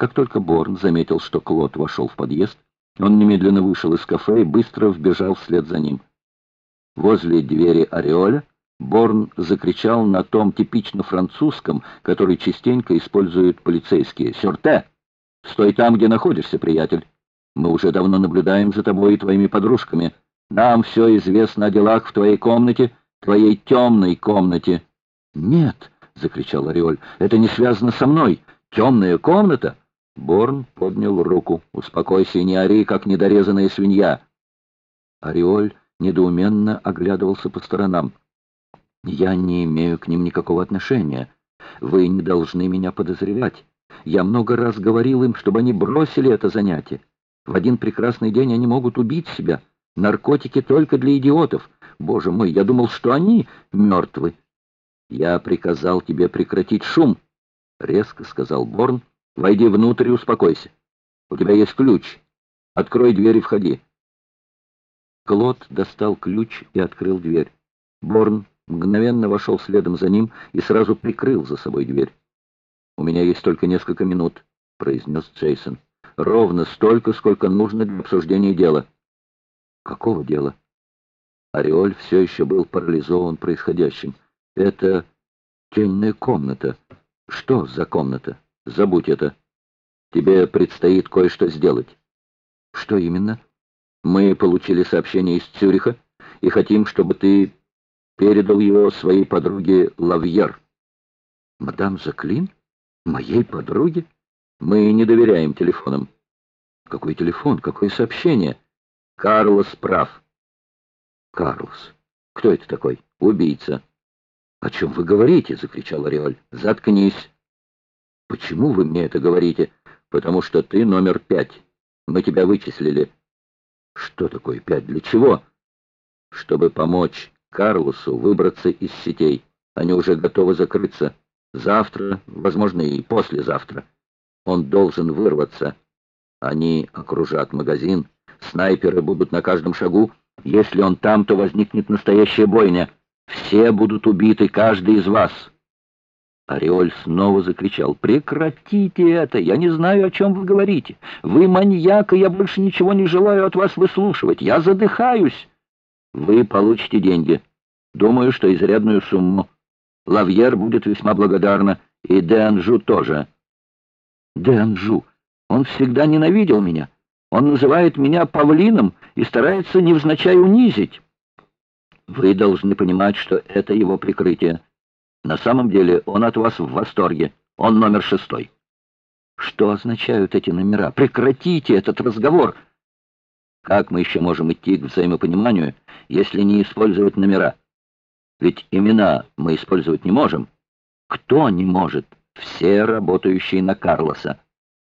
Как только Борн заметил, что Клод вошел в подъезд, он немедленно вышел из кафе и быстро вбежал вслед за ним. Возле двери Ореоля Борн закричал на том типично французском, который частенько используют полицейские. «Сюрте! Стой там, где находишься, приятель! Мы уже давно наблюдаем за тобой и твоими подружками. Нам все известно о делах в твоей комнате, твоей темной комнате». «Нет!» — закричал Ореоль. «Это не связано со мной! Темная комната!» Борн поднял руку. «Успокойся и не ори, как недорезанная свинья!» Ореоль недоуменно оглядывался по сторонам. «Я не имею к ним никакого отношения. Вы не должны меня подозревать. Я много раз говорил им, чтобы они бросили это занятие. В один прекрасный день они могут убить себя. Наркотики только для идиотов. Боже мой, я думал, что они мертвы. Я приказал тебе прекратить шум, — резко сказал Борн. Войди внутрь и успокойся. У тебя есть ключ. Открой дверь и входи. Клод достал ключ и открыл дверь. Борн мгновенно вошел следом за ним и сразу прикрыл за собой дверь. «У меня есть только несколько минут», — произнес Джейсон. «Ровно столько, сколько нужно для обсуждения дела». «Какого дела?» Ореоль все еще был парализован происходящим. «Это тельная комната. Что за комната? Забудь это. Тебе предстоит кое-что сделать». «Что именно?» «Мы получили сообщение из Цюриха и хотим, чтобы ты передал его своей подруге Лавьер». «Мадам Жаклин?» Моей подруге? Мы не доверяем телефонам. Какой телефон? Какое сообщение? Карлос прав. Карлос. Кто это такой? Убийца. О чем вы говорите? Закричал Ореоль. Заткнись. Почему вы мне это говорите? Потому что ты номер пять. Мы тебя вычислили. Что такое пять? Для чего? Чтобы помочь Карлосу выбраться из сетей. Они уже готовы закрыться. Завтра, возможно, и послезавтра. Он должен вырваться. Они окружат магазин. Снайперы будут на каждом шагу. Если он там, то возникнет настоящая бойня. Все будут убиты, каждый из вас. Ореоль снова закричал. «Прекратите это! Я не знаю, о чем вы говорите. Вы маньяк, и я больше ничего не желаю от вас выслушивать. Я задыхаюсь. Вы получите деньги. Думаю, что изрядную сумму. Лавьер будет весьма благодарна, и Дэнжу тоже. Дэнжу, он всегда ненавидел меня. Он называет меня павлином и старается невзначай унизить. Вы должны понимать, что это его прикрытие. На самом деле он от вас в восторге. Он номер шестой. Что означают эти номера? Прекратите этот разговор. Как мы еще можем идти к взаимопониманию, если не использовать номера? Ведь имена мы использовать не можем. Кто не может? Все работающие на Карлоса.